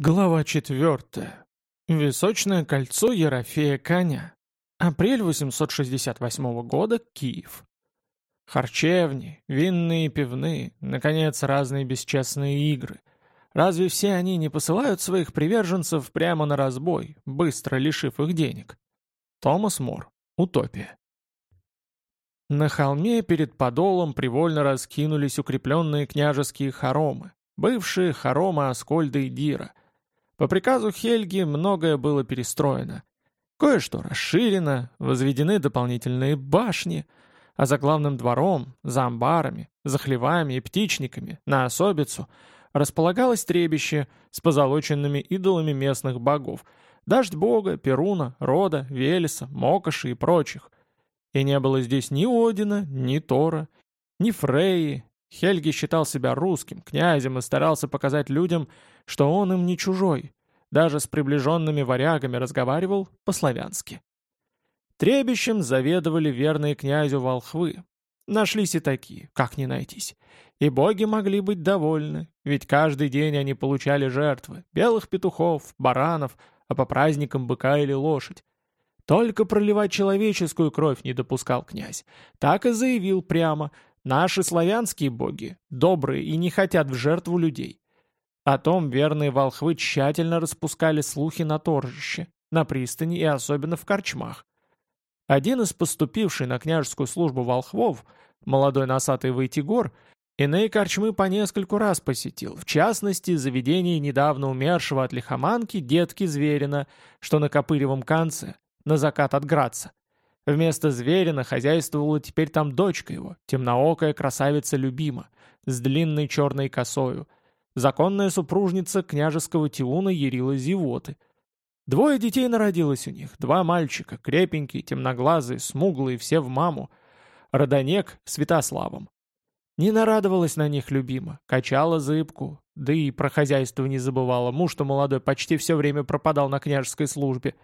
Глава 4. Височное кольцо Ерофея Коня. Апрель 868 года. Киев. Харчевни, винные и пивные, наконец, разные бесчестные игры. Разве все они не посылают своих приверженцев прямо на разбой, быстро лишив их денег? Томас Мор. Утопия. На холме перед подолом привольно раскинулись укрепленные княжеские хоромы, бывшие хоромы Аскольда и Дира — по приказу Хельги многое было перестроено. Кое-что расширено, возведены дополнительные башни, а за главным двором, за амбарами, за хлевами и птичниками, на особицу, располагалось требище с позолоченными идолами местных богов, дождь бога, Перуна, Рода, Велеса, Мокоши и прочих. И не было здесь ни Одина, ни Тора, ни Фреи, Хельги считал себя русским, князем и старался показать людям, что он им не чужой. Даже с приближенными варягами разговаривал по-славянски. Требищем заведовали верные князю волхвы. Нашлись и такие, как не найтись. И боги могли быть довольны, ведь каждый день они получали жертвы — белых петухов, баранов, а по праздникам быка или лошадь. Только проливать человеческую кровь не допускал князь. Так и заявил прямо — Наши славянские боги добрые и не хотят в жертву людей. О том верные волхвы тщательно распускали слухи на торжище, на пристани и особенно в корчмах. Один из поступивший на княжескую службу волхвов, молодой носатый Войтигор, иные корчмы по нескольку раз посетил, в частности, заведение недавно умершего от лихоманки детки Зверина, что на Копыревом конце, на закат от Граца. Вместо Зверина хозяйствовала теперь там дочка его, темноокая красавица Любима, с длинной черной косою, законная супружница княжеского Тиуна Ярила Зевоты. Двое детей народилось у них, два мальчика, крепенькие, темноглазые, смуглые, все в маму. Родонек Святославом. Не нарадовалась на них любима, качала зыбку, да и про хозяйство не забывала, муж-то молодой почти все время пропадал на княжеской службе.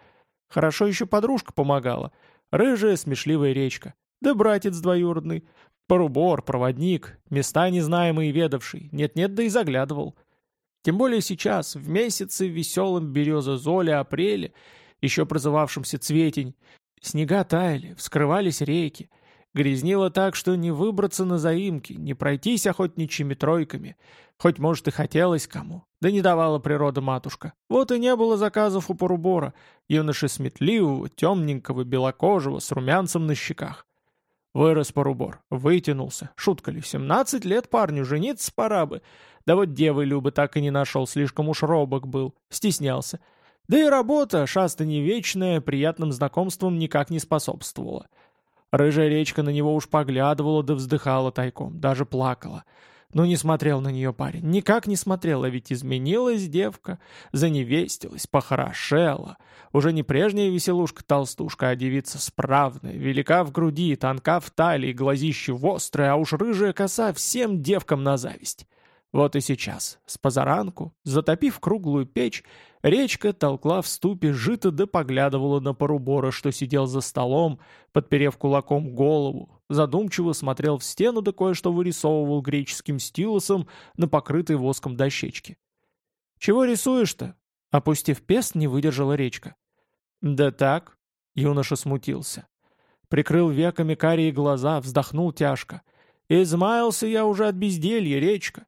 Хорошо еще подружка помогала — Рыжая смешливая речка. Да братец двоюродный. Порубор, проводник, места незнаемые ведавший. Нет-нет, да и заглядывал. Тем более сейчас, в месяце веселом береза Золя апреле, еще прозывавшемся Цветень, снега таяли, вскрывались реки, Грязнило так, что не выбраться на заимки, не пройтись охотничьими тройками. Хоть, может, и хотелось кому. Да не давала природа матушка. Вот и не было заказов у порубора. Юноши сметливого, темненького, белокожего, с румянцем на щеках. Вырос порубор, вытянулся. Шутка ли, семнадцать лет парню, жениться пора бы. Да вот девы Любы так и не нашел, слишком уж робок был, стеснялся. Да и работа, шастание вечная, приятным знакомством никак не способствовала. Рыжая речка на него уж поглядывала да вздыхала тайком, даже плакала. Но не смотрел на нее парень, никак не смотрел, а ведь изменилась девка, заневестилась, похорошела. Уже не прежняя веселушка-толстушка, а девица справная, велика в груди, тонка в талии, глазище вострое, а уж рыжая коса всем девкам на зависть. Вот и сейчас, с позаранку, затопив круглую печь, речка толкла в ступе жито да поглядывала на порубора, что сидел за столом, подперев кулаком голову, задумчиво смотрел в стену да кое-что вырисовывал греческим стилусом на покрытой воском дощечке. «Чего рисуешь-то?» Опустив пест, не выдержала речка. «Да так», — юноша смутился. Прикрыл веками карие глаза, вздохнул тяжко. «Измаялся я уже от безделья, речка.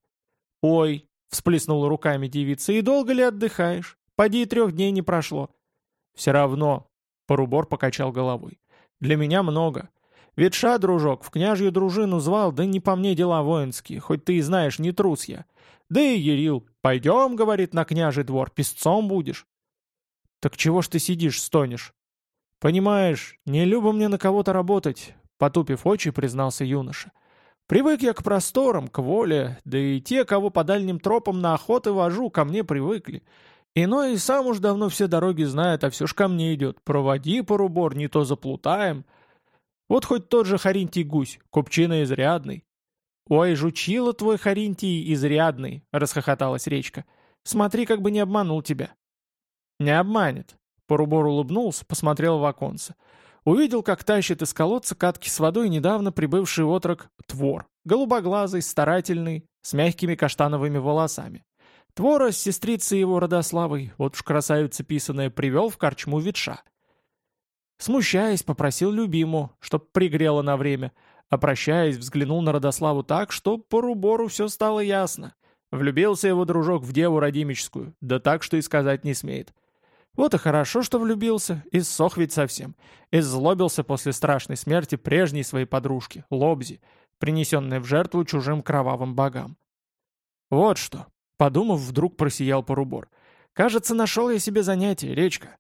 «Ой», — всплеснула руками девица, — «и долго ли отдыхаешь? Поди и трех дней не прошло». «Все равно», — Порубор покачал головой, — «для меня много. Ветша, дружок, в княжью дружину звал, да не по мне дела воинские, хоть ты и знаешь, не трус я. Да и Ерил, пойдем, — говорит, — на княжий двор, песцом будешь». «Так чего ж ты сидишь, стонешь?» «Понимаешь, не любо мне на кого-то работать», — потупив очи, признался юноша. — Привык я к просторам, к воле, да и те, кого по дальним тропам на охоты вожу, ко мне привыкли. Иной и сам уж давно все дороги знает, а все ж ко мне идет. Проводи, порубор, не то заплутаем. Вот хоть тот же Харинтий гусь, купчина изрядный. «Ой, жучила твой Харинтий изрядный», — расхохоталась речка. «Смотри, как бы не обманул тебя». «Не обманет». Порубор улыбнулся, посмотрел в оконце. Увидел, как тащит из колодца катки с водой недавно прибывший отрок Твор, голубоглазый, старательный, с мягкими каштановыми волосами. Твора с сестрицей его Родославой, вот уж красавица писаная, привел в корчму ветша. Смущаясь, попросил любиму, чтоб пригрела на время, а взглянул на Родославу так, что по рубору все стало ясно. Влюбился его дружок в деву родимическую, да так, что и сказать не смеет. Вот и хорошо, что влюбился, и ссох ведь совсем. И злобился после страшной смерти прежней своей подружки, Лобзи, принесенной в жертву чужим кровавым богам. Вот что, подумав, вдруг просиял Порубор. Кажется, нашел я себе занятие, речка.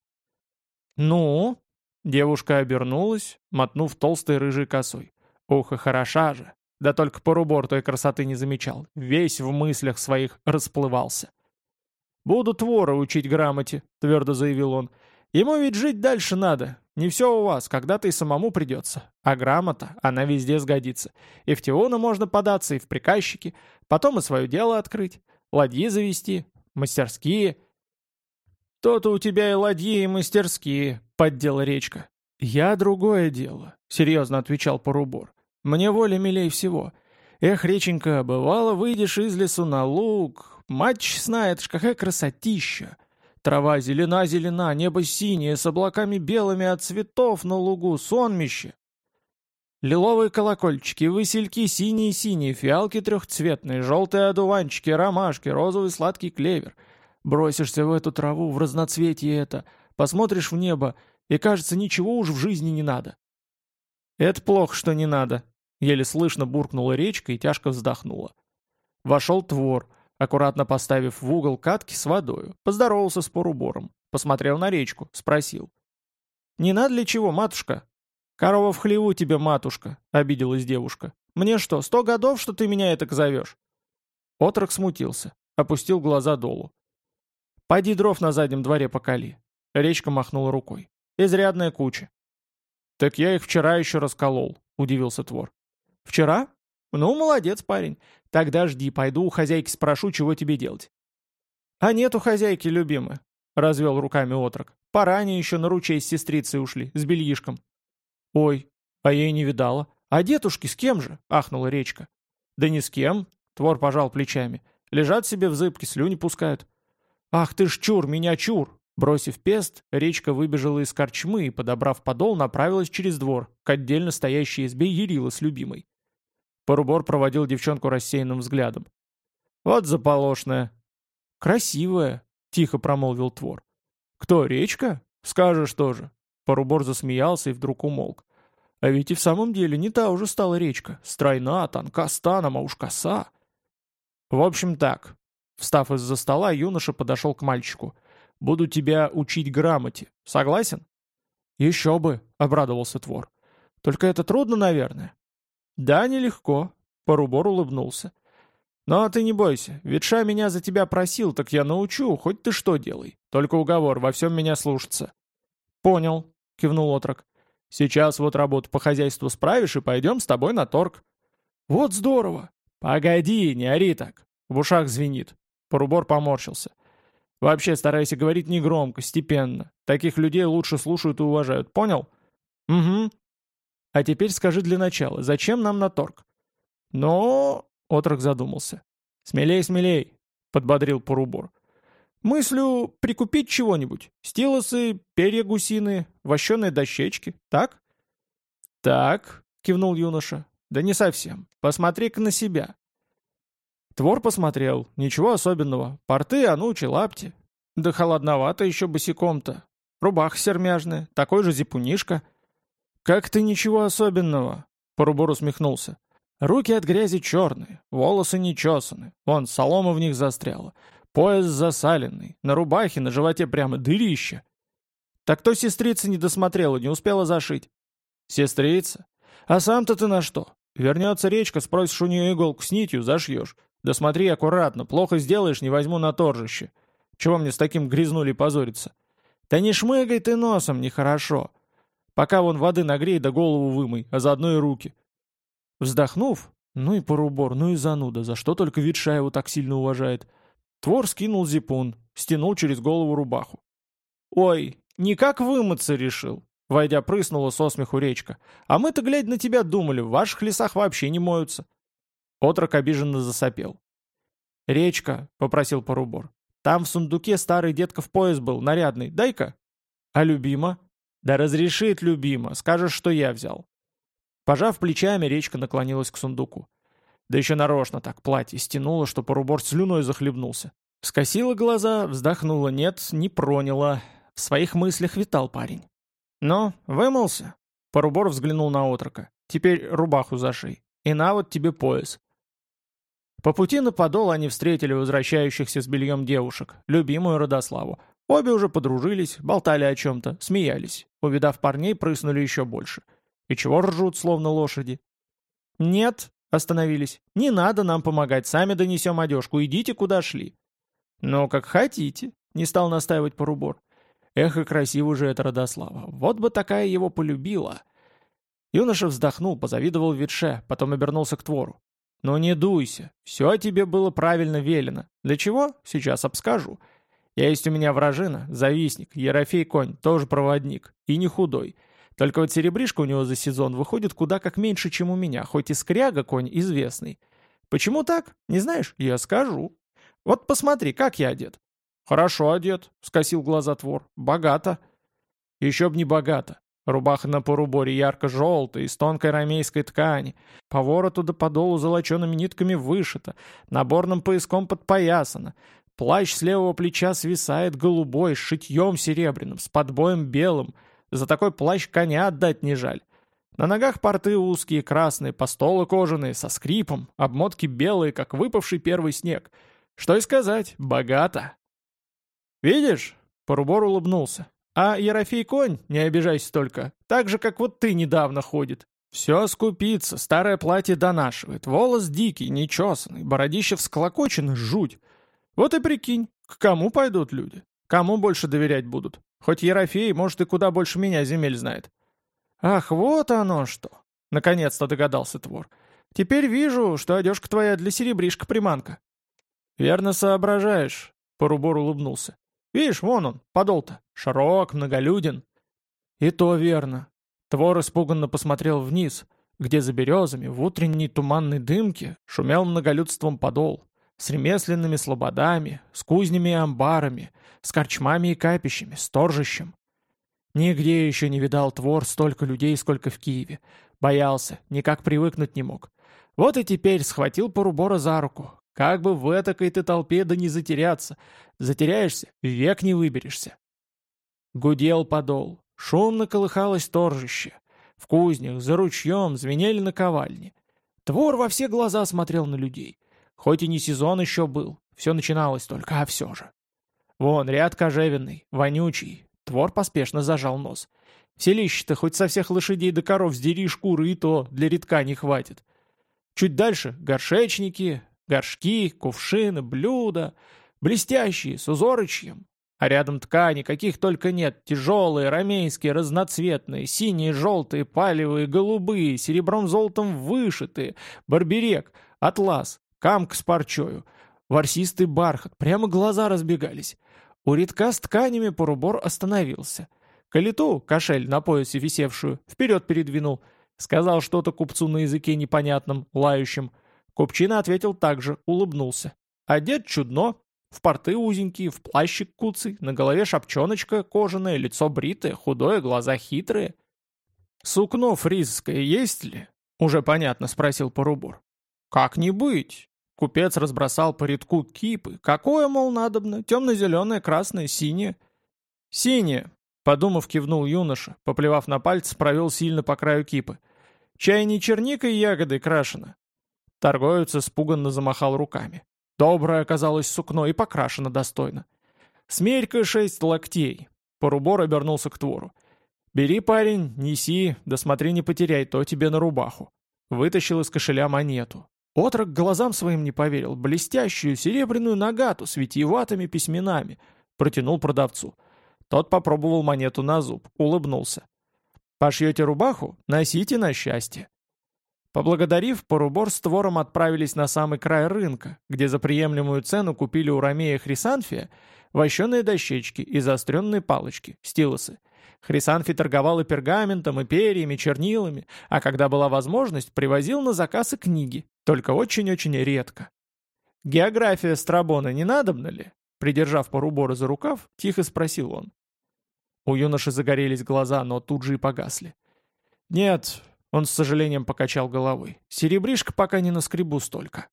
Ну? Девушка обернулась, мотнув толстой рыжей косой. Ух, и хороша же. Да только Порубор той красоты не замечал. Весь в мыслях своих расплывался. «Буду Твора учить грамоте», — твердо заявил он. «Ему ведь жить дальше надо. Не все у вас, когда-то и самому придется. А грамота, она везде сгодится. И в Теона можно податься, и в приказчики. Потом и свое дело открыть. Ладьи завести. Мастерские». «То-то у тебя и ладьи, и мастерские», — поддела речка. «Я другое дело», — серьезно отвечал Порубор. «Мне воля милей всего. Эх, реченька, бывало, выйдешь из лесу на луг, Мать честная, это ж какая красотища! Трава зелена-зелена, небо синее, с облаками белыми от цветов на лугу, сонмище. Лиловые колокольчики, васильки синие-синие, фиалки трехцветные, желтые одуванчики, ромашки, розовый сладкий клевер. Бросишься в эту траву, в разноцветие это, посмотришь в небо, и кажется, ничего уж в жизни не надо. «Это плохо, что не надо», — еле слышно буркнула речка и тяжко вздохнула. Вошел твор, аккуратно поставив в угол катки с водою, поздоровался с порубором, посмотрел на речку, спросил. «Не надо ли чего, матушка?» «Корова в хлеву тебе, матушка», — обиделась девушка. «Мне что, сто годов, что ты меня так зовешь?» Отрок смутился, опустил глаза долу. «Пойди дров на заднем дворе покали». Речка махнула рукой. «Изрядная куча». «Так я их вчера еще расколол», — удивился Твор. «Вчера? Ну, молодец, парень. Тогда жди, пойду у хозяйки спрошу, чего тебе делать. А нет у хозяйки, любимая, развел руками отрок. Поранее еще на ручей с сестрицей ушли, с бельишком. Ой, а я и не видала. А дедушки с кем же? ахнула речка. Да ни с кем, твор пожал плечами. Лежат себе в зыбке, слюни пускают. Ах ты ж чур, меня чур! Бросив пест, речка выбежала из корчмы и, подобрав подол, направилась через двор, к отдельно стоящей избе Ярила с любимой. Порубор проводил девчонку рассеянным взглядом. «Вот заполошная». «Красивая», — тихо промолвил Твор. «Кто, речка? Скажешь тоже». Порубор засмеялся и вдруг умолк. А ведь и в самом деле не та уже стала речка. Стройна, тонка станом, а уж коса. В общем так. Встав из-за стола, юноша подошел к мальчику. «Буду тебя учить грамоте. Согласен?» «Еще бы», — обрадовался Твор. «Только это трудно, наверное». «Да, нелегко», — Порубор улыбнулся. «Но ты не бойся, Ветша меня за тебя просил, так я научу, хоть ты что делай. Только уговор, во всем меня слушаться». «Понял», — кивнул отрок. «Сейчас вот работу по хозяйству справишь и пойдем с тобой на торг». «Вот здорово!» «Погоди, не ори так!» В ушах звенит. Порубор поморщился. «Вообще старайся говорить негромко, степенно. Таких людей лучше слушают и уважают, понял?» «Угу», а теперь скажи для начала, зачем нам на торг?» «Но...» — отрок задумался. «Смелей, смелей!» — подбодрил Порубор. «Мыслю прикупить чего-нибудь. Стилосы, перья гусиные, вощеные дощечки, так?» «Так», — кивнул юноша. «Да не совсем. Посмотри-ка на себя». Твор посмотрел. Ничего особенного. Порты, анучи, лапти. Да холодновато еще босиком-то. Рубаха сермяжная, такой же зипунишка — «Как-то ничего особенного», — Порубор усмехнулся. «Руки от грязи черные, волосы не чесаны, вон, солома в них застряла, пояс засаленный, на рубахе, на животе прямо дырище. Так то сестрица не досмотрела, не успела зашить». «Сестрица? А сам-то ты на что? Вернется речка, спросишь у нее иголку с нитью, зашьешь. Да смотри аккуратно, плохо сделаешь, не возьму на торжище. Чего мне с таким грязнули позориться?» «Да не шмыгай ты носом, нехорошо. Пока вон воды нагрей да голову вымой, а заодно и руки. Вздохнув, ну и порубор, ну и зануда, за что только Витша его так сильно уважает. Твор скинул зипун, стянул через голову рубаху. «Ой, никак вымыться решил!» Войдя, прыснула со смеху речка. «А мы-то, глядя на тебя, думали, в ваших лесах вообще не моются». Отрок обиженно засопел. «Речка», — попросил порубор, Там в сундуке старый детков пояс был, нарядный. Дай-ка». «А любима?» «Да разрешит любима. Скажешь, что я взял». Пожав плечами, речка наклонилась к сундуку. Да еще нарочно так платье стянуло, что порубор слюной захлебнулся. Скосила глаза, вздохнула, нет, не проняла. В своих мыслях витал парень. «Ну, вымылся?» Порубор взглянул на отрока. «Теперь рубаху зашей. И на вот тебе пояс». По пути на подол они встретили возвращающихся с бельем девушек, любимую Родославу. Обе уже подружились, болтали о чем-то, смеялись. Увидав парней, прыснули еще больше. И чего ржут, словно лошади? «Нет», — остановились, — «не надо нам помогать, сами донесем одежку, идите куда шли». «Ну, как хотите», — не стал настаивать Порубор. «Эх, и красиво же это Родослава, вот бы такая его полюбила». Юноша вздохнул, позавидовал ветше, потом обернулся к Твору. «Ну не дуйся, все тебе было правильно велено. Для чего? Сейчас обскажу. Есть у меня вражина, завистник, Ерофей Конь, тоже проводник, и не худой. Только вот серебришка у него за сезон выходит куда как меньше, чем у меня, хоть и скряга конь известный. Почему так? Не знаешь? Я скажу. Вот посмотри, как я одет. Хорошо одет, скосил глаза твор. Богато. Еще б не богато. Рубаха на поруборе ярко-желтая, из тонкой рамейской ткани. По вороту до подолу золочеными нитками вышито, наборным пояском подпоясано. Плащ с левого плеча свисает голубой, с шитьем серебряным, с подбоем белым. За такой плащ коня отдать не жаль. На ногах порты узкие, красные, постолы кожаные, со скрипом, обмотки белые, как выпавший первый снег. Что и сказать, богато. «Видишь?» — Порубор улыбнулся. А Ерофей конь, не обижайся только, так же, как вот ты недавно ходит. Все скупится, старое платье донашивает, волос дикий, нечесанный, бородище всклокочено, жуть. Вот и прикинь, к кому пойдут люди? Кому больше доверять будут? Хоть Ерофей, может, и куда больше меня земель знает. Ах, вот оно что! Наконец-то догадался Твор. Теперь вижу, что одежка твоя для серебришка приманка. Верно соображаешь, Порубор улыбнулся. Видишь, вон он, подол-то, широк, многолюден. И то верно. Твор испуганно посмотрел вниз, где за березами в утренней туманной дымке шумел многолюдством подол, с ремесленными слободами, с кузнями и амбарами, с корчмами и капищами, с торжищем. Нигде еще не видал Твор столько людей, сколько в Киеве. Боялся, никак привыкнуть не мог. Вот и теперь схватил Порубора за руку, как бы в этакой ты толпе да не затеряться. Затеряешься, век не выберешься. Гудел подол. Шумно колыхалось торжище. В кузнях, за ручьем, звенели наковальни. Твор во все глаза смотрел на людей. Хоть и не сезон еще был, все начиналось только, а все же. Вон, ряд кожевенный, вонючий. Твор поспешно зажал нос. Селище-то хоть со всех лошадей до коров сдери шкуры, и то для редка не хватит. Чуть дальше — горшечники, Горшки, кувшины, блюда, блестящие, с узорочьем. А рядом ткани, каких только нет, тяжелые, ромейские, разноцветные, синие, желтые, палевые, голубые, серебром-золотом вышитые, барберек, атлас, камк с парчою, ворсистый бархат, прямо глаза разбегались. У редка с тканями порубор остановился. Калиту, кошель на поясе висевшую, вперед передвинул. Сказал что-то купцу на языке непонятном, лающем — Купчина ответил также, улыбнулся. Одет чудно, в порты узенькие, в плащик куцый, на голове шапчоночка кожаная, лицо бритое, худое, глаза хитрые. «Сукно фризское есть ли?» — уже понятно спросил Порубор. «Как не быть?» Купец разбросал по редку кипы. «Какое, мол, надобно? Темно-зеленое, красное, синее?» «Синее», — подумав, кивнул юноша, поплевав на пальцы, провел сильно по краю кипы. «Чай не черникой и ягодой крашено?» Торговец испуганно замахал руками. Доброе оказалось сукно и покрашено достойно. «Смерька шесть локтей!» Порубор обернулся к твору. «Бери, парень, неси, да не потеряй, то тебе на рубаху». Вытащил из кошеля монету. Отрок глазам своим не поверил. Блестящую серебряную нагату с витиеватыми письменами. Протянул продавцу. Тот попробовал монету на зуб, улыбнулся. «Пошьете рубаху? Носите на счастье». Поблагодарив, Порубор с Твором отправились на самый край рынка, где за приемлемую цену купили у Ромея Хрисанфия вощеные дощечки и заостренные палочки, стилосы. Хрисанфий торговал и пергаментом, и перьями, чернилами, а когда была возможность, привозил на заказ и книги, только очень-очень редко. География Страбона не надобна ли? Придержав порубора за рукав, тихо спросил он. У юноши загорелись глаза, но тут же и погасли. «Нет», — он с сожалением покачал головой, — «серебришка пока не наскребу столько».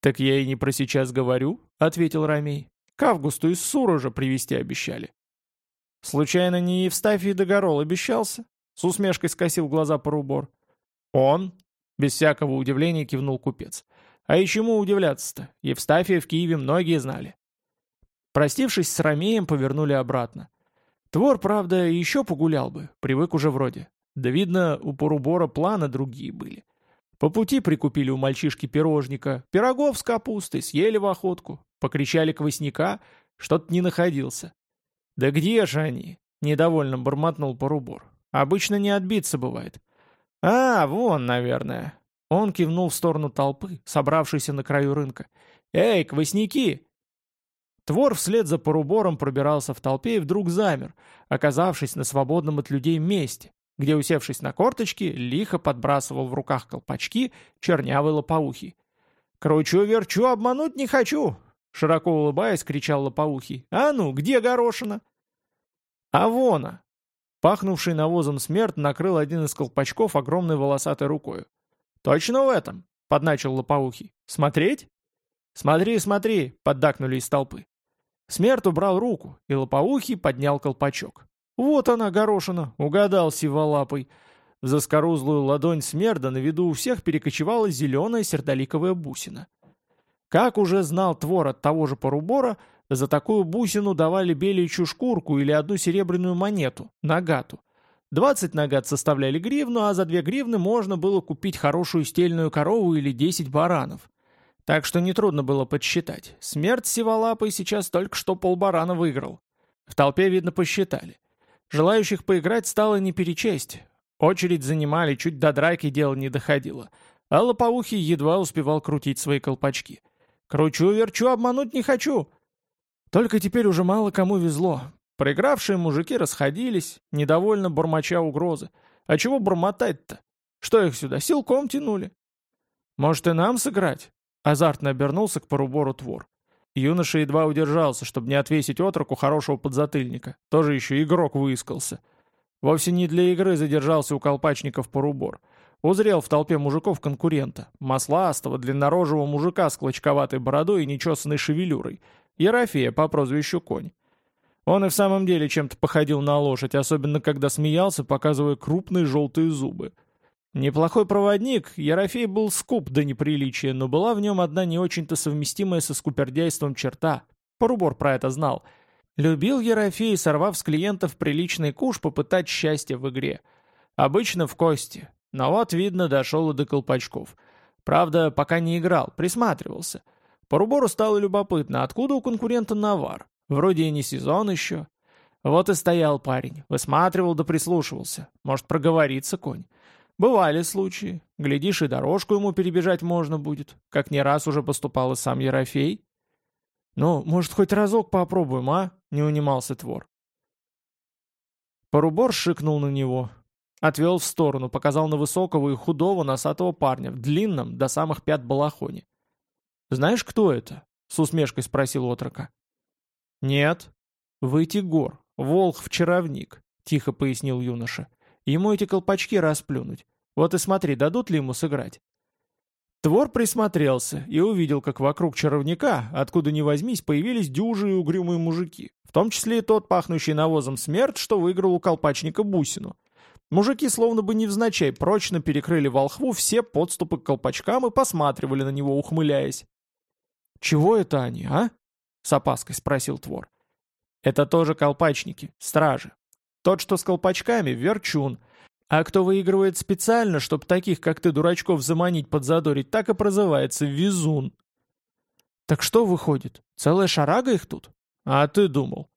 «Так я и не про сейчас говорю», — ответил Рамей. «К августу из Сура же привезти обещали». «Случайно не Евстафий Догорол обещался?» С усмешкой скосил глаза порубор. «Он?» — без всякого удивления кивнул купец. «А и чему удивляться-то? Евстафия в Киеве многие знали». Простившись с Ромеем, повернули обратно. Твор, правда, еще погулял бы, привык уже вроде. Да видно, у Порубора планы другие были. По пути прикупили у мальчишки пирожника, пирогов с капустой, съели в охотку, покричали квасняка, что-то не находился. «Да где же они?» — недовольно бормотнул Порубор. «Обычно не отбиться бывает». «А, вон, наверное». Он кивнул в сторону толпы, собравшейся на краю рынка. «Эй, квасняки!» Твор вслед за порубором пробирался в толпе и вдруг замер, оказавшись на свободном от людей месте, где, усевшись на корточки, лихо подбрасывал в руках колпачки чернявый лопоухий. «Кручу-верчу, обмануть не хочу!» Широко улыбаясь, кричал лопоухий. «А ну, где горошина?» «А вона!» Пахнувший навозом смерть накрыл один из колпачков огромной волосатой рукой. «Точно в этом?» — подначил лопоухий. «Смотреть?» «Смотри, смотри!» — поддакнули из толпы. Смерть убрал руку, и лопоухий поднял колпачок. «Вот она, горошина!» — угадал сиволапый. В заскорузлую ладонь смерда на виду у всех перекочевала зеленая сердоликовая бусина. Как уже знал твор от того же порубора, за такую бусину давали беличью шкурку или одну серебряную монету, нагату. Двадцать нагат составляли гривну, а за две гривны можно было купить хорошую стельную корову или десять баранов. Так что нетрудно было подсчитать. Смерть сиволапой сейчас только что полбарана выиграл. В толпе, видно, посчитали. Желающих поиграть стало не перечесть. Очередь занимали, чуть до драки дело не доходило. А лопоухий едва успевал крутить свои колпачки. «Кручу-верчу, обмануть не хочу!» Только теперь уже мало кому везло. Проигравшие мужики расходились, недовольно бормоча угрозы. А чего бормотать-то? Что их сюда, силком тянули? Может и нам сыграть? Азартно обернулся к порубору твор. Юноша едва удержался, чтобы не отвесить отроку хорошего подзатыльника. Тоже еще игрок выискался. Вовсе не для игры задержался у колпачников порубор. Узрел в толпе мужиков конкурента. Масластого, длиннорожего мужика с клочковатой бородой и нечесанной шевелюрой — Ерофея по прозвищу Конь. Он и в самом деле чем-то походил на лошадь, особенно когда смеялся, показывая крупные желтые зубы. Неплохой проводник, Ерофей был скуп до неприличия, но была в нем одна не очень-то совместимая со скупердяйством черта. Порубор про это знал. Любил Ерофей, сорвав с клиентов приличный куш, попытать счастье в игре. Обычно в кости, но вот, видно, дошел и до колпачков. Правда, пока не играл, присматривался — Порубору стало любопытно, откуда у конкурента навар. Вроде и не сезон еще. Вот и стоял парень, высматривал да прислушивался. Может, проговорится конь. Бывали случаи. Глядишь, и дорожку ему перебежать можно будет, как не раз уже поступал и сам Ерофей. «Ну, может, хоть разок попробуем, а?» — не унимался твор. Порубор шикнул на него. Отвел в сторону, показал на высокого и худого носатого парня в длинном до самых пят балахоне. «Знаешь, кто это?» — с усмешкой спросил отрока. «Нет. Вытигор, волх-чаровник», — тихо пояснил юноша. «Ему эти колпачки расплюнуть. Вот и смотри, дадут ли ему сыграть». Твор присмотрелся и увидел, как вокруг чаровника, откуда ни возьмись, появились дюжие угрюмые мужики, в том числе и тот, пахнущий навозом смерть, что выиграл у колпачника бусину. Мужики словно бы невзначай прочно перекрыли волхву все подступы к колпачкам и посматривали на него, ухмыляясь. «Чего это они, а?» — с опаской спросил Твор. «Это тоже колпачники, стражи. Тот, что с колпачками, верчун. А кто выигрывает специально, чтобы таких, как ты, дурачков, заманить, подзадорить, так и прозывается везун». «Так что выходит? Целая шарага их тут?» «А ты думал?»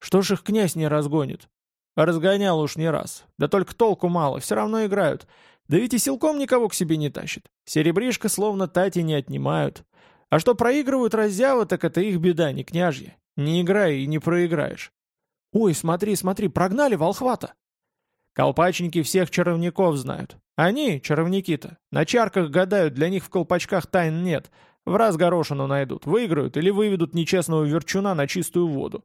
«Что ж их князь не разгонит?» «Разгонял уж не раз. Да только толку мало, все равно играют. Да ведь и силком никого к себе не тащит. Серебришка словно тати не отнимают. А что проигрывают раззявы, так это их беда, не княжья. Не играй и не проиграешь. Ой, смотри, смотри, прогнали волхвата. Колпачники всех чаровников знают. Они, чаровники-то, на чарках гадают, для них в колпачках тайн нет. В раз горошину найдут, выиграют или выведут нечестного верчуна на чистую воду.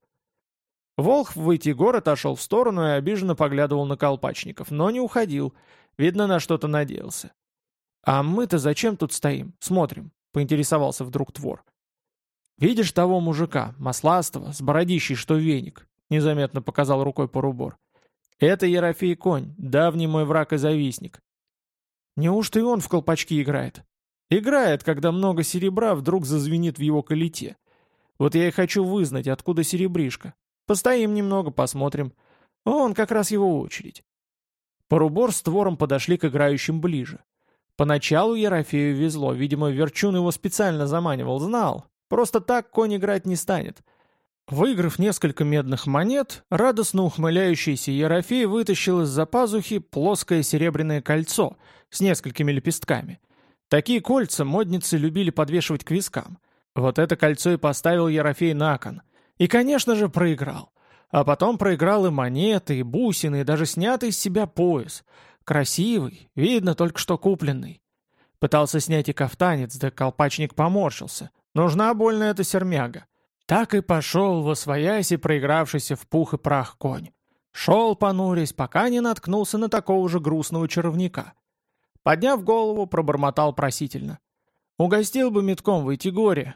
Волх в выйти город отошел в сторону и обиженно поглядывал на колпачников, но не уходил. Видно, на что-то надеялся. «А мы-то зачем тут стоим? Смотрим», — поинтересовался вдруг Твор. «Видишь того мужика, масластого, с бородищей, что веник?» — незаметно показал рукой порубор. «Это Ерофей Конь, давний мой враг и завистник». «Неужто и он в колпачки играет?» «Играет, когда много серебра вдруг зазвенит в его колите. Вот я и хочу вызнать, откуда серебришка. Постоим немного, посмотрим. Он как раз его очередь». Порубор с Твором подошли к играющим ближе. Поначалу Ерофею везло, видимо, Верчун его специально заманивал, знал. Просто так конь играть не станет. Выиграв несколько медных монет, радостно ухмыляющийся Ерофей вытащил из-за пазухи плоское серебряное кольцо с несколькими лепестками. Такие кольца модницы любили подвешивать к вискам. Вот это кольцо и поставил Ерофей на кон. И, конечно же, проиграл. А потом проиграл и монеты, и бусины, и даже снятый из себя пояс. Красивый, видно, только что купленный. Пытался снять и кафтанец, да колпачник поморщился. Нужна больно эта сермяга. Так и пошел во свояси проигравшийся в пух и прах конь. Шел, понурясь, пока не наткнулся на такого же грустного чаровника. Подняв голову, пробормотал просительно. «Угостил бы метком выйти горе».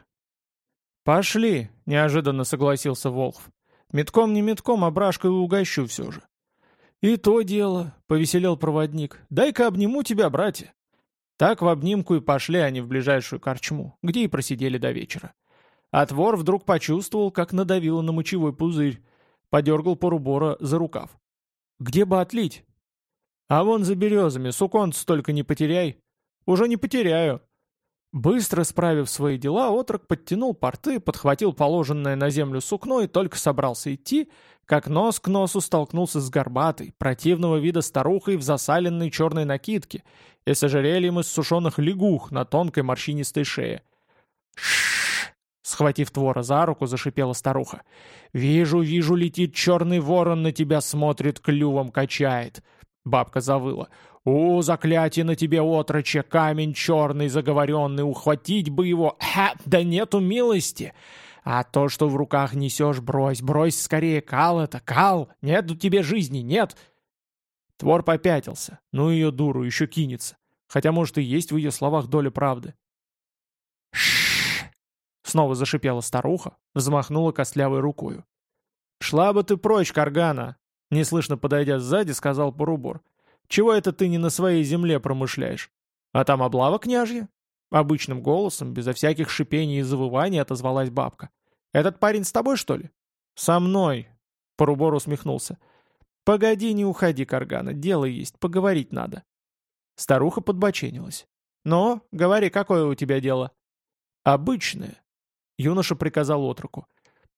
«Пошли», — неожиданно согласился Волхв. «Метком не метком, а брашкой угощу все же». «И то дело», — повеселел проводник. «Дай-ка обниму тебя, братья». Так в обнимку и пошли они в ближайшую корчму, где и просидели до вечера. А твор вдруг почувствовал, как надавило на мочевой пузырь. Подергал порубора за рукав. «Где бы отлить?» «А вон за березами, суконца только не потеряй». «Уже не потеряю». Быстро справив свои дела, отрок подтянул порты, подхватил положенное на землю сукно и только собрался идти, как нос к носу столкнулся с горбатой, противного вида старухой в засаленной черной накидке и с ожерельем из сушеных лягух на тонкой морщинистой шее. «Ш Схватив Твора за руку, зашипела старуха. «Вижу, вижу, летит черный ворон, на тебя смотрит, клювом качает». Бабка завыла. «О, заклятие на тебе, отроче, камень черный заговоренный, ухватить бы его! Ха, да нету милости! А то, что в руках несешь, брось, брось скорее, кал это, кал! Нету тебе жизни, нет!» Твор попятился. Ну ее дуру, еще кинется. Хотя, может, и есть в ее словах доля правды. Снова зашипела старуха, взмахнула костлявой рукою. «Шла бы ты прочь, Каргана!» Неслышно подойдя сзади, сказал Порубор. «Чего это ты не на своей земле промышляешь? А там облава княжья?» Обычным голосом, безо всяких шипений и завываний отозвалась бабка. «Этот парень с тобой, что ли?» «Со мной!» Порубор усмехнулся. «Погоди, не уходи, Каргана, дело есть, поговорить надо». Старуха подбоченилась. «Ну, говори, какое у тебя дело?» «Обычное. Юноша приказал отруку.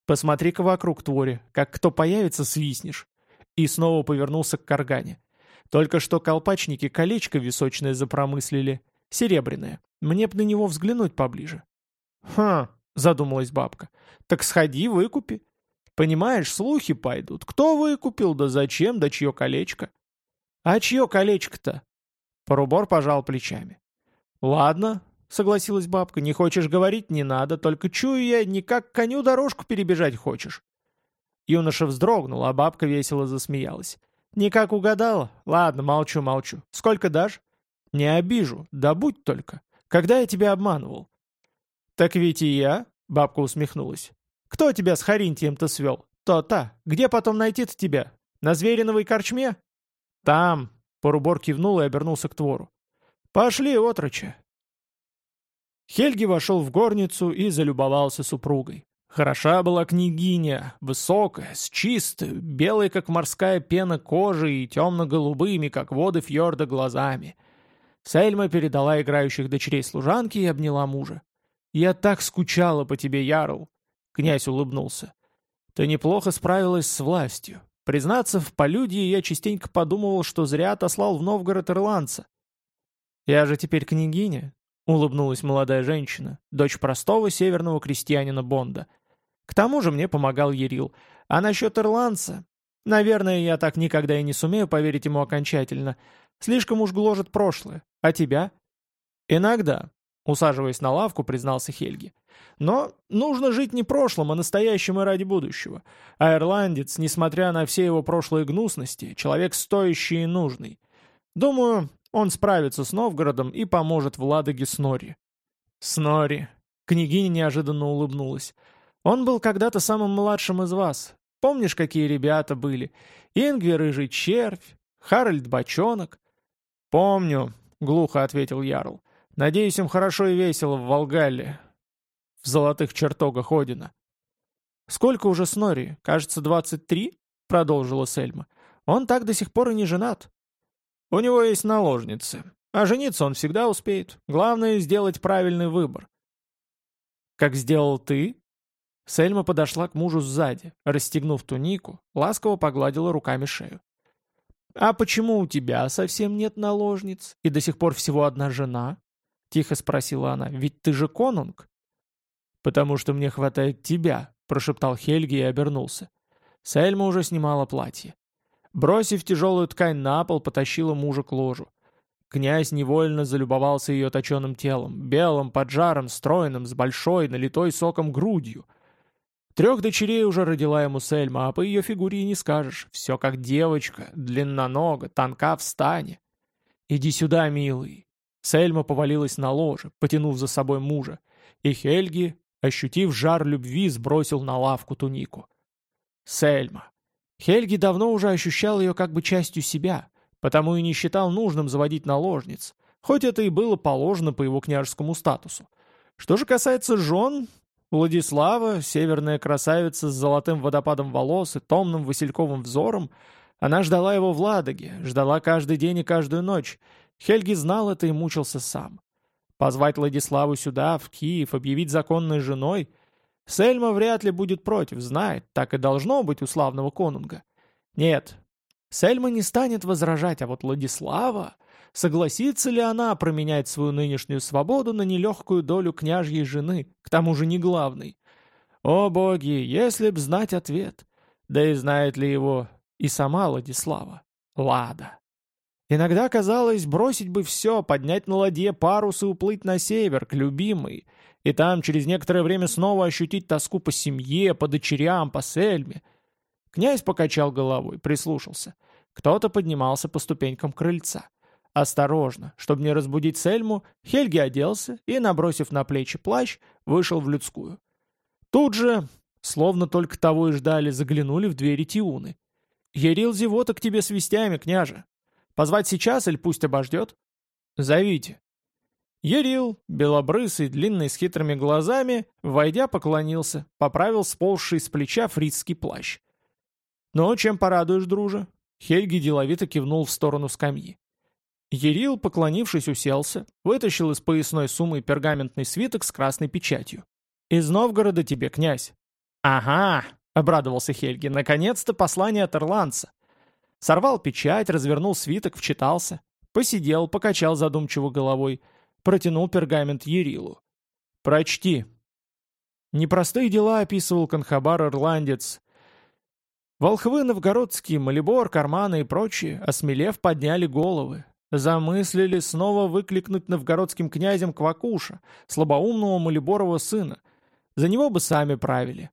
«Посмотри-ка вокруг, Твори, как кто появится, свистнешь». И снова повернулся к Каргане. «Только что колпачники колечко височное запромыслили. Серебряное. Мне б на него взглянуть поближе». «Хм», — задумалась бабка. «Так сходи, выкупи. Понимаешь, слухи пойдут. Кто выкупил, да зачем, да чье колечко?» «А чье колечко-то?» Порубор пожал плечами. «Ладно, согласилась бабка. «Не хочешь говорить? Не надо, только чую я, не как коню дорожку перебежать хочешь». Юноша вздрогнул, а бабка весело засмеялась. «Никак угадала? Ладно, молчу, молчу. Сколько дашь?» «Не обижу, да будь только. Когда я тебя обманывал?» «Так ведь и я», — бабка усмехнулась. «Кто тебя с Харинтием-то свел? То-то. Где потом найти-то тебя? На Звериновой корчме?» «Там», — Порубор кивнул и обернулся к Твору. «Пошли, отроча, Хельги вошел в горницу и залюбовался супругой. Хороша была княгиня, высокая, с чистой, белой, как морская пена кожей и темно-голубыми, как воды фьорда, глазами. Сельма передала играющих дочерей служанки и обняла мужа. «Я так скучала по тебе, Ярл!» Князь улыбнулся. «Ты неплохо справилась с властью. Признаться, в полюдии я частенько подумывал, что зря отослал в Новгород ирландца. Я же теперь княгиня, — улыбнулась молодая женщина, дочь простого северного крестьянина Бонда. «К тому же мне помогал Ерил. А насчет ирландца? Наверное, я так никогда и не сумею поверить ему окончательно. Слишком уж гложет прошлое. А тебя?» «Иногда», усаживаясь на лавку, признался Хельги. «Но нужно жить не прошлым, а настоящим и ради будущего. А ирландец, несмотря на все его прошлые гнусности, человек стоящий и нужный. Думаю, он справится с Новгородом и поможет в Ладоге Снори». «Снори!» — княгиня неожиданно улыбнулась. «Он был когда-то самым младшим из вас. Помнишь, какие ребята были? Ингви Рыжий Червь, Харальд Бочонок?» «Помню», — глухо ответил Ярл. «Надеюсь, им хорошо и весело в Волгалле, в золотых чертогах Одина». «Сколько уже Снори? Кажется, двадцать три?» — продолжила Сельма. «Он так до сих пор и не женат». «У него есть наложницы. А жениться он всегда успеет. Главное — сделать правильный выбор». «Как сделал ты?» Сельма подошла к мужу сзади, расстегнув тунику, ласково погладила руками шею. «А почему у тебя совсем нет наложниц и до сих пор всего одна жена?» — тихо спросила она. «Ведь ты же конунг». «Потому что мне хватает тебя», — прошептал Хельги и обернулся. Сельма уже снимала платье. Бросив тяжелую ткань на пол, потащила мужа к ложу. Князь невольно залюбовался ее точеным телом, белым, поджаром, стройным, с большой, налитой соком грудью — Трех дочерей уже родила ему Сельма, а по ее фигуре и не скажешь. Все как девочка, длиннонога, тонка в стане. «Иди сюда, милый». Сельма повалилась на ложе, потянув за собой мужа, и Хельги, ощутив жар любви, сбросил на лавку тунику. Сельма. Хельги давно уже ощущал ее как бы частью себя, потому и не считал нужным заводить наложниц, хоть это и было положено по его княжескому статусу. Что же касается жен, Владислава, северная красавица с золотым водопадом волос и томным васильковым взором, она ждала его в Ладоге, ждала каждый день и каждую ночь. Хельги знал это и мучился сам. Позвать Владиславу сюда, в Киев, объявить законной женой? Сельма вряд ли будет против, знает, так и должно быть у славного конунга. Нет, Сельма не станет возражать, а вот Владислава... Согласится ли она променять свою нынешнюю свободу на нелегкую долю княжьей жены, к тому же не главной? О боги, если б знать ответ! Да и знает ли его и сама Владислава? Лада. Иногда казалось, бросить бы все, поднять на ладье парус и уплыть на север, к любимой, и там через некоторое время снова ощутить тоску по семье, по дочерям, по сельме. Князь покачал головой, прислушался. Кто-то поднимался по ступенькам крыльца. Осторожно, чтобы не разбудить Сельму, Хельги оделся и, набросив на плечи плащ, вышел в людскую. Тут же, словно только того и ждали, заглянули в двери Тиуны. «Ярил Зевота к тебе с вестями, княже. Позвать сейчас или пусть обождет?» «Зовите». Ярил, белобрысый, длинный, с хитрыми глазами, войдя, поклонился, поправил сползший с плеча фрицкий плащ. «Ну, чем порадуешь, друже?» Хельги деловито кивнул в сторону скамьи. Ерил, поклонившись, уселся, вытащил из поясной суммы пергаментный свиток с красной печатью. «Из Новгорода тебе, князь». «Ага», — обрадовался Хельги, — «наконец-то послание от ирландца». Сорвал печать, развернул свиток, вчитался. Посидел, покачал задумчиво головой, протянул пергамент Ерилу. «Прочти». Непростые дела описывал конхабар-ирландец. Волхвы новгородские, Малибор, Карманы и прочие, осмелев, подняли головы. Замыслили снова выкликнуть новгородским князем Квакуша, слабоумного Малиборова сына. За него бы сами правили.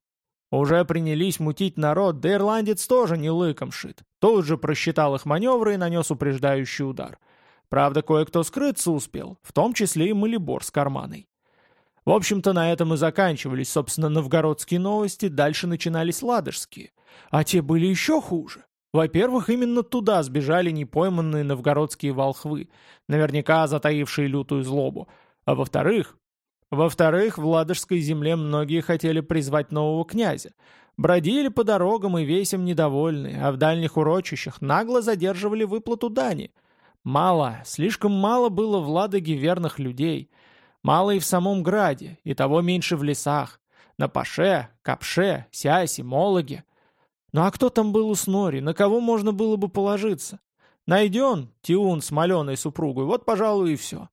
Уже принялись мутить народ, да ирландец тоже не лыком шит. Тут же просчитал их маневры и нанес упреждающий удар. Правда, кое-кто скрыться успел, в том числе и Малибор с карманой. В общем-то, на этом и заканчивались, собственно, новгородские новости, дальше начинались ладожские. А те были еще хуже. Во-первых, именно туда сбежали непойманные новгородские волхвы, наверняка затаившие лютую злобу. А во-вторых... Во-вторых, в Ладожской земле многие хотели призвать нового князя. Бродили по дорогам и весем недовольны, а в дальних урочищах нагло задерживали выплату дани. Мало, слишком мало было в Ладоге верных людей. Мало и в самом граде, и того меньше в лесах. На Паше, Капше, Сясе, Мологе. Ну а кто там был у Снори, на кого можно было бы положиться? Найден Тиун с маленой супругой, вот, пожалуй, и все.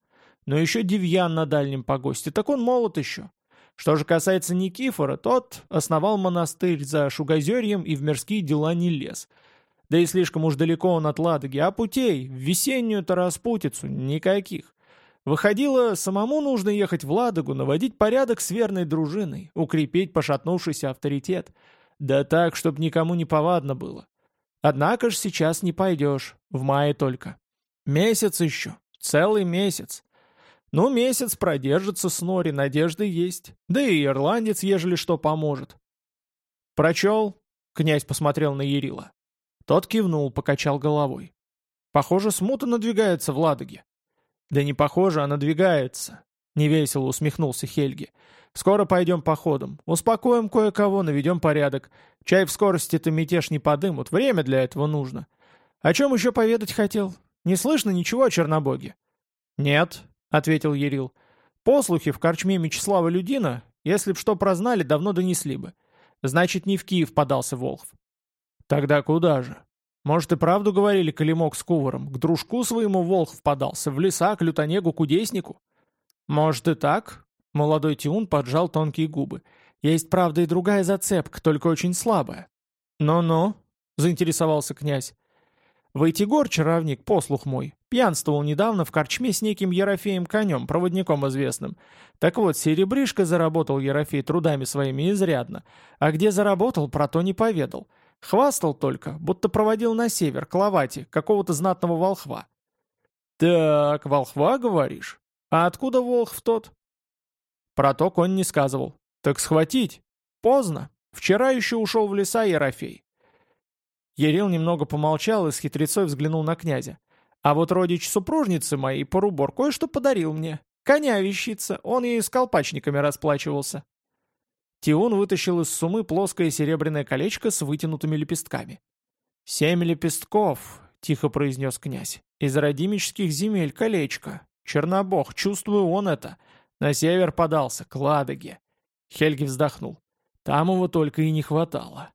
Но еще Девьян на дальнем погосте, так он молод еще. Что же касается Никифора, тот основал монастырь за Шугозерьем и в мирские дела не лез. Да и слишком уж далеко он от Ладоги, а путей в весеннюю-то распутицу никаких. Выходило, самому нужно ехать в Ладогу, наводить порядок с верной дружиной, укрепить пошатнувшийся авторитет. Да так, чтобы никому не повадно было. Однако ж сейчас не пойдешь, в мае только. Месяц еще, целый месяц. Ну, месяц продержится с Нори, надежды есть. Да и ирландец, ежели что, поможет. Прочел? Князь посмотрел на Ярила. Тот кивнул, покачал головой. Похоже, смута надвигается в Ладоге. «Да не похоже, а надвигается», — невесело усмехнулся Хельги. «Скоро пойдем походом. Успокоим кое-кого, наведем порядок. Чай в скорости-то мятеж не подымут, время для этого нужно. О чем еще поведать хотел? Не слышно ничего о Чернобоге?» «Нет», — ответил Ерил. «Послухи в корчме Мечислава Людина, если б что прознали, давно донесли бы. Значит, не в Киев подался Волхв». «Тогда куда же?» Может, и правду говорили Калимок с Куваром, к дружку своему Волхв подался, в леса, к лютонегу, кудеснику? Может и так? Молодой Тиун поджал тонкие губы. Есть, правда, и другая зацепка, только очень слабая. «Ну-ну», — заинтересовался князь. Войтигор, чаровник, послух мой, пьянствовал недавно в корчме с неким Ерофеем конем, проводником известным. Так вот, серебришко заработал Ерофей трудами своими изрядно, а где заработал, про то не поведал. Хвастал только, будто проводил на север, к Лавати, какого-то знатного волхва. «Так, волхва, говоришь? А откуда волхв тот?» Про то конь не сказывал. «Так схватить? Поздно. Вчера еще ушел в леса Ерофей». Ерил немного помолчал и с хитрецой взглянул на князя. «А вот родич супружницы моей, Порубор, кое-что подарил мне. Коня вещица, он ей с колпачниками расплачивался». Тиун вытащил из сумы плоское серебряное колечко с вытянутыми лепестками. «Семь лепестков», — тихо произнес князь, — «из родимических земель колечко. Чернобог, чувствую он это. На север подался, к Ладоге». Хельги вздохнул. «Там его только и не хватало».